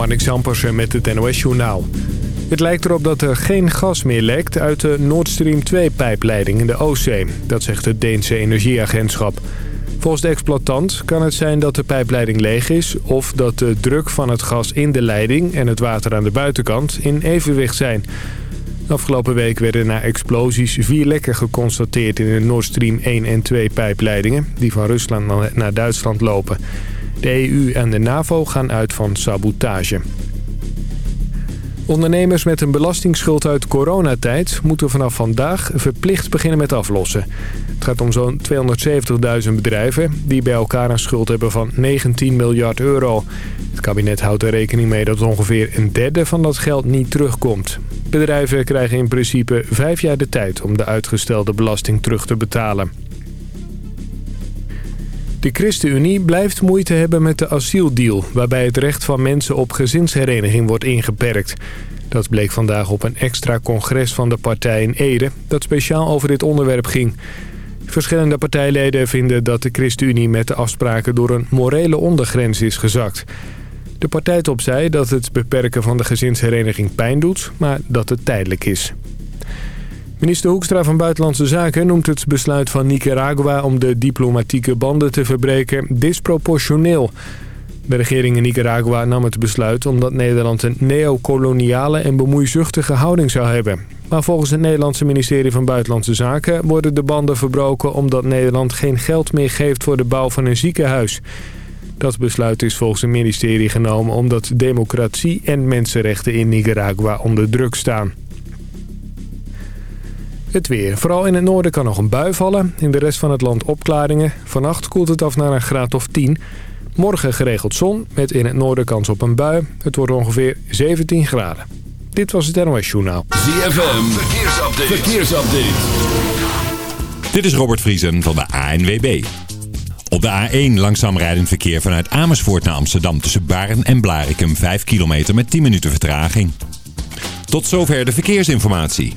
Marnik Zampersen met het NOS-journaal. Het lijkt erop dat er geen gas meer lekt uit de Nord Stream 2-pijpleiding in de Oostzee. Dat zegt het Deense Energieagentschap. Volgens de exploitant kan het zijn dat de pijpleiding leeg is... of dat de druk van het gas in de leiding en het water aan de buitenkant in evenwicht zijn. Afgelopen week werden na explosies vier lekken geconstateerd... in de Nord Stream 1 en 2 pijpleidingen die van Rusland naar Duitsland lopen. De EU en de NAVO gaan uit van sabotage. Ondernemers met een belastingsschuld uit coronatijd moeten vanaf vandaag verplicht beginnen met aflossen. Het gaat om zo'n 270.000 bedrijven die bij elkaar een schuld hebben van 19 miljard euro. Het kabinet houdt er rekening mee dat ongeveer een derde van dat geld niet terugkomt. Bedrijven krijgen in principe vijf jaar de tijd om de uitgestelde belasting terug te betalen. De ChristenUnie blijft moeite hebben met de asieldeal... waarbij het recht van mensen op gezinshereniging wordt ingeperkt. Dat bleek vandaag op een extra congres van de partij in Ede... dat speciaal over dit onderwerp ging. Verschillende partijleden vinden dat de ChristenUnie met de afspraken... door een morele ondergrens is gezakt. De partijtop zei dat het beperken van de gezinshereniging pijn doet... maar dat het tijdelijk is. Minister Hoekstra van Buitenlandse Zaken noemt het besluit van Nicaragua... om de diplomatieke banden te verbreken disproportioneel. De regering in Nicaragua nam het besluit omdat Nederland een neocoloniale en bemoeizuchtige houding zou hebben. Maar volgens het Nederlandse ministerie van Buitenlandse Zaken worden de banden verbroken omdat Nederland geen geld meer geeft voor de bouw van een ziekenhuis. Dat besluit is volgens het ministerie genomen omdat democratie en mensenrechten in Nicaragua onder druk staan. Het weer. Vooral in het noorden kan nog een bui vallen. In de rest van het land opklaringen. Vannacht koelt het af naar een graad of 10. Morgen geregeld zon, met in het noorden kans op een bui. Het wordt ongeveer 17 graden. Dit was het NOS Journaal. ZFM, verkeersupdate. verkeersupdate. Dit is Robert Vriesen van de ANWB. Op de A1 langzaam rijdend verkeer vanuit Amersfoort naar Amsterdam... tussen Baren en Blarikum 5 kilometer met 10 minuten vertraging. Tot zover de verkeersinformatie.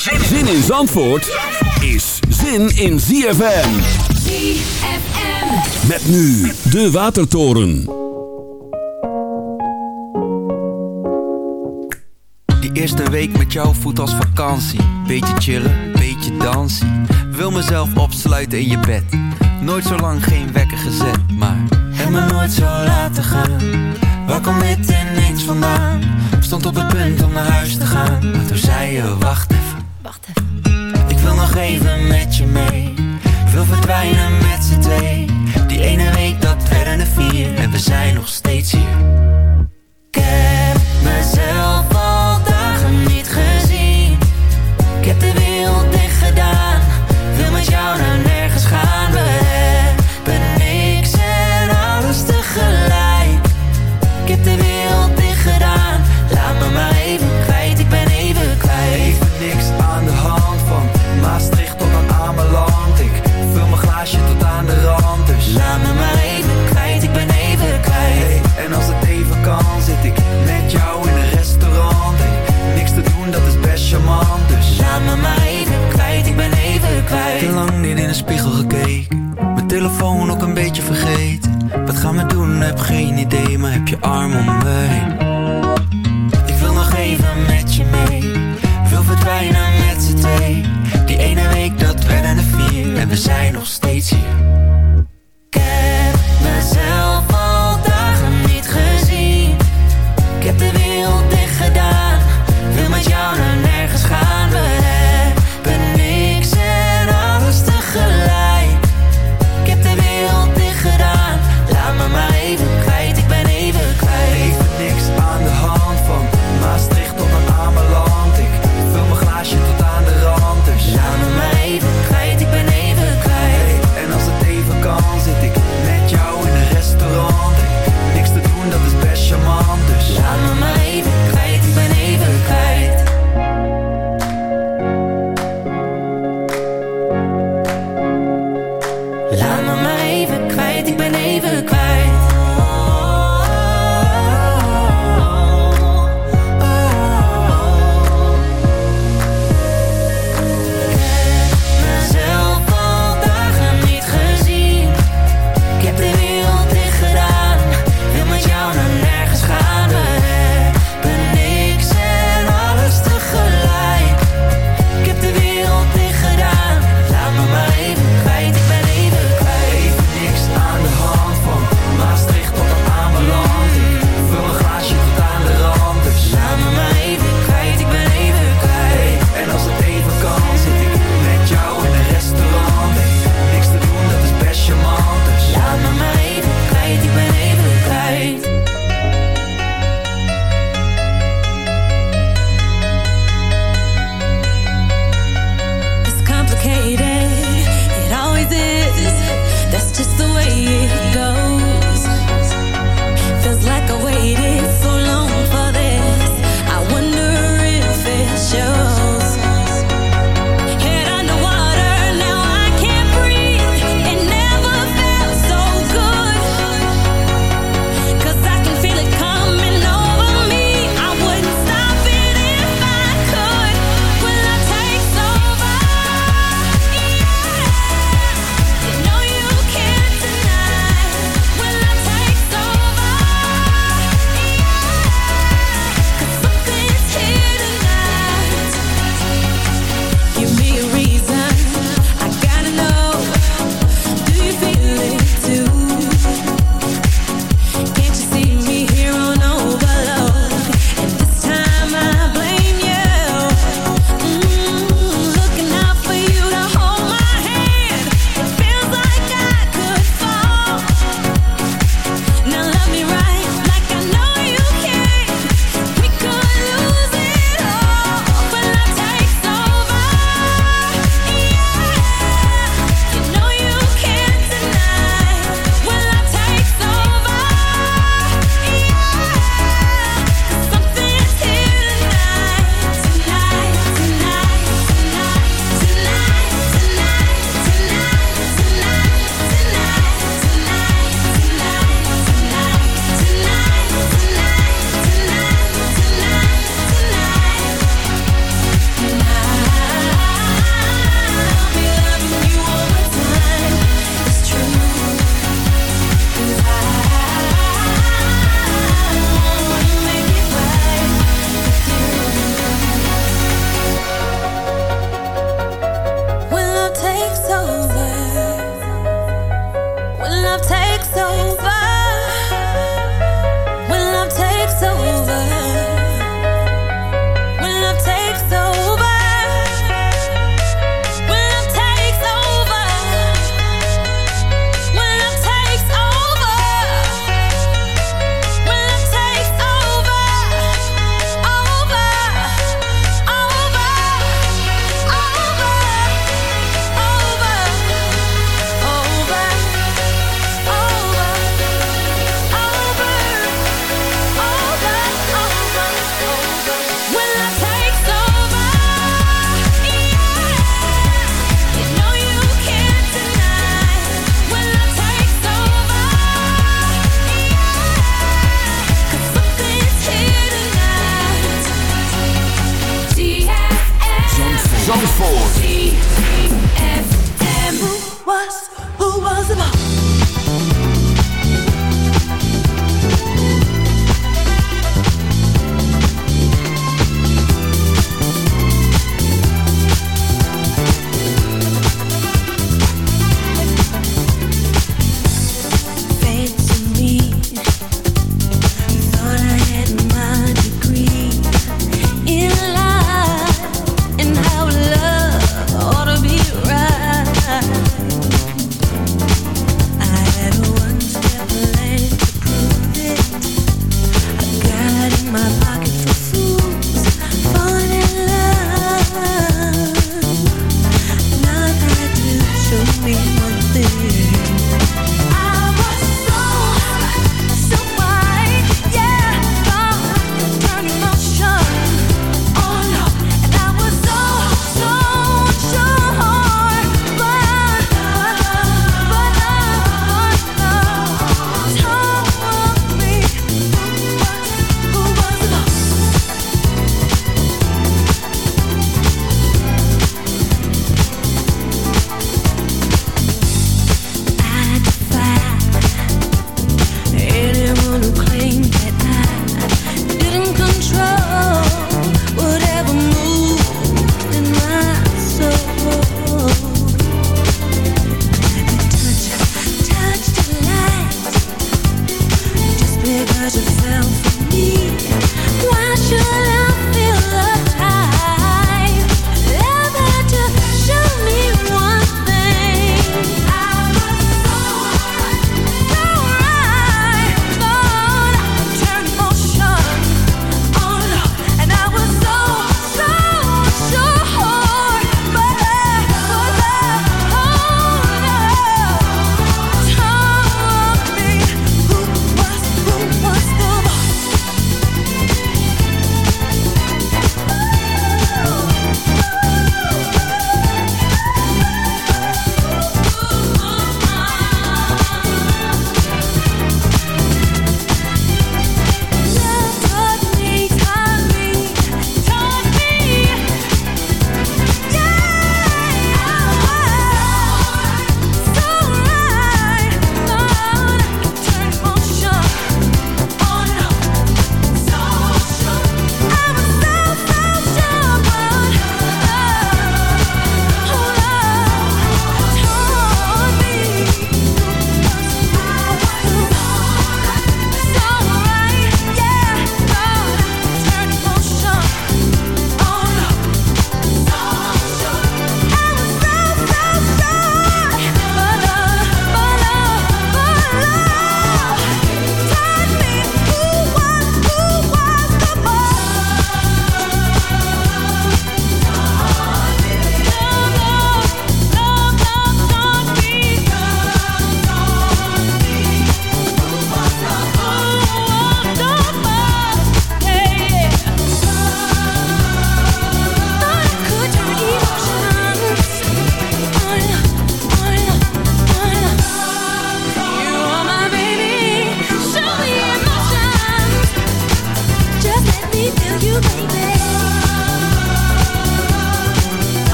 Zin in Zandvoort is zin in ZFM. ZFM. Met nu de Watertoren. Die eerste week met jou voelt als vakantie. Beetje chillen, beetje dansen. Wil mezelf opsluiten in je bed. Nooit zo lang geen wekker gezet, maar... En me nooit zo laten gaan. Waar komt dit ineens vandaan? Stond op het punt om naar huis te gaan. Maar toen zei je, wacht even Wacht even. Ik wil nog even met je mee. Wil verdwijnen met z'n twee. Die ene week dat werden er vier. En we zijn nog steeds hier. Ik heb mezelf al dagen niet gezien. Ik heb de wereld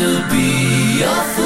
to be your friend.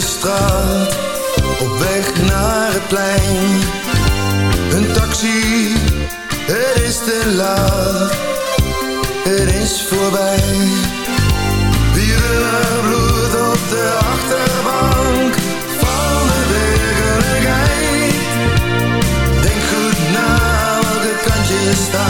straat, op weg naar het plein. Een taxi, het is te laat, het is voorbij. Wielen bloed op de achterbank van de. Denk goed na welke kant je staat.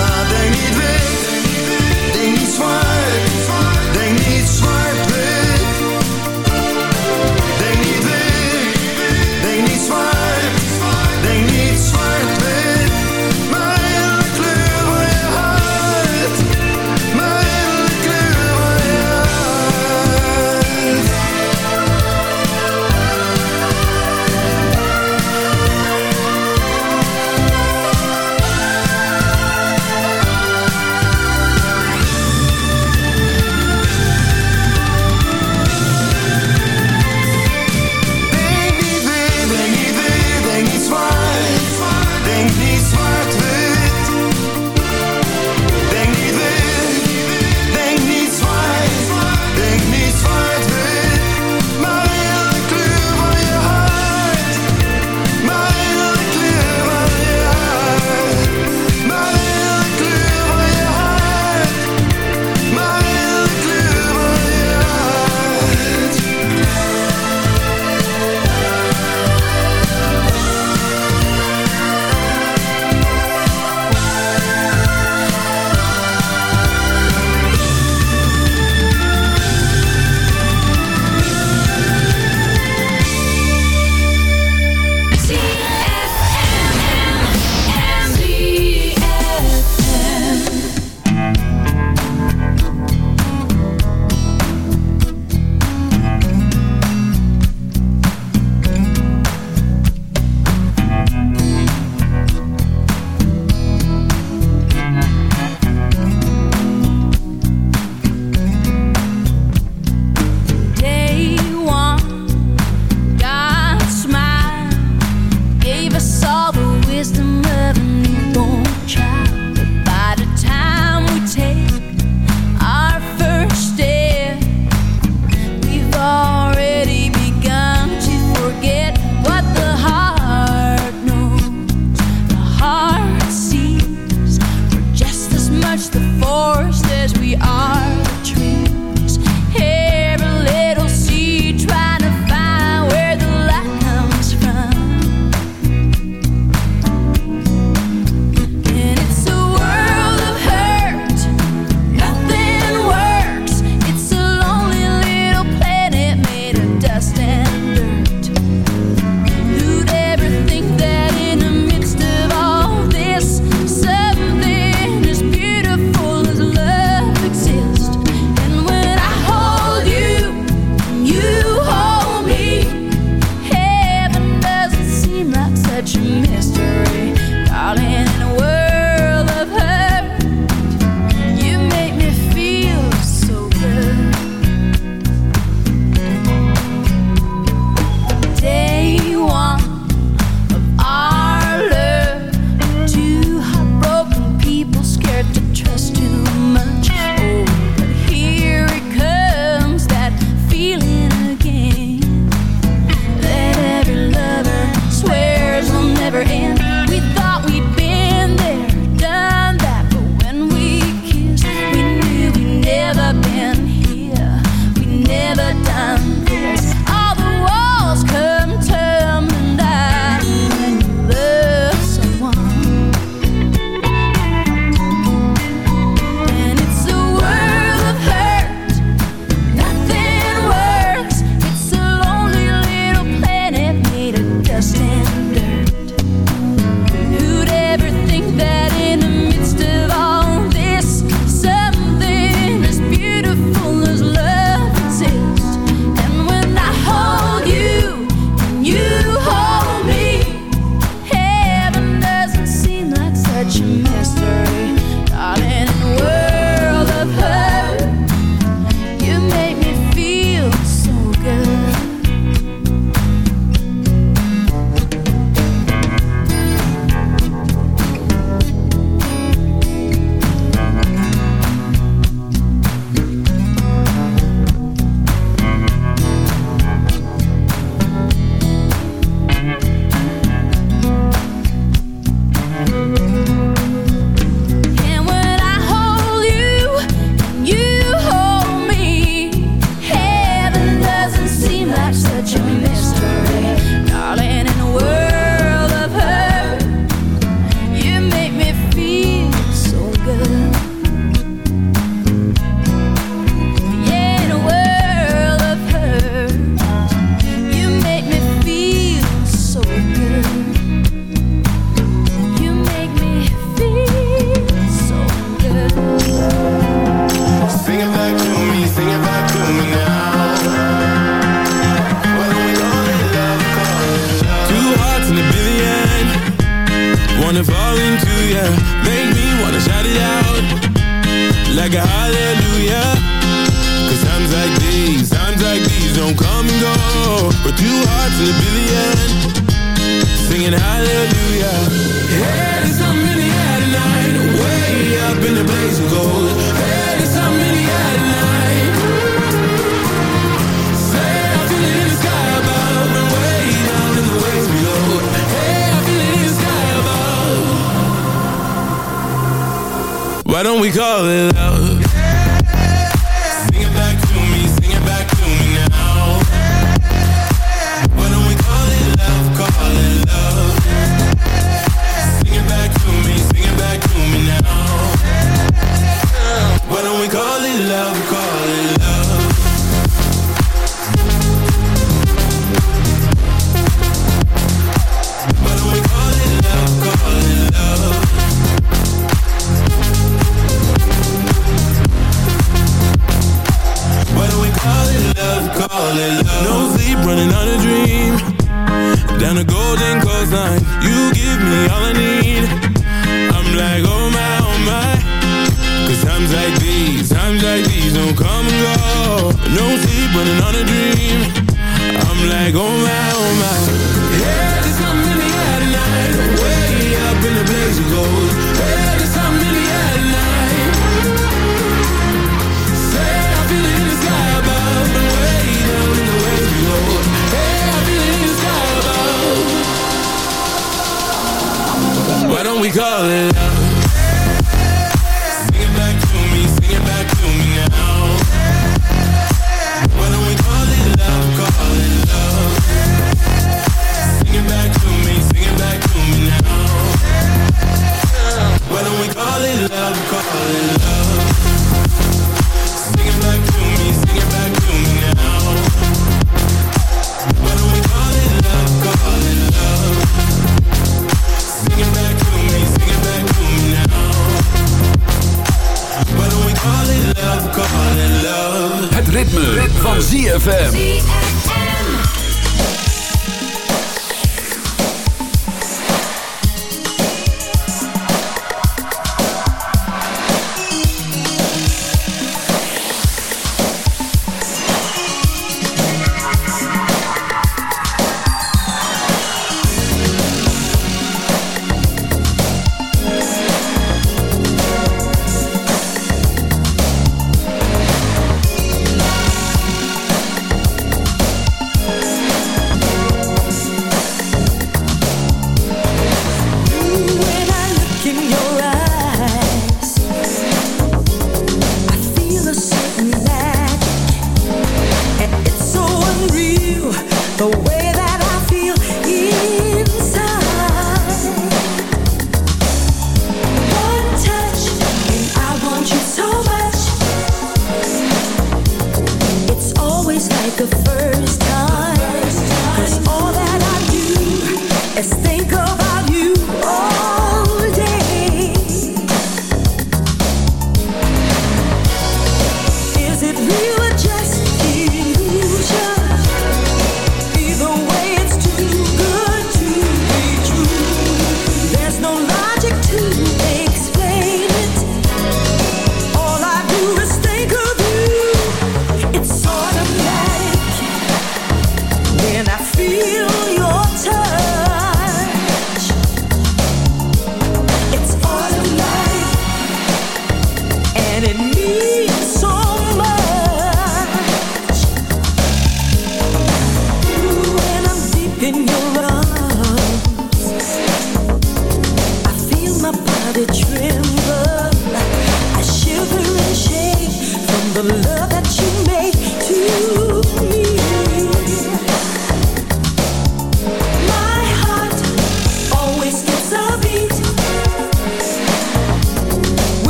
Like the first time,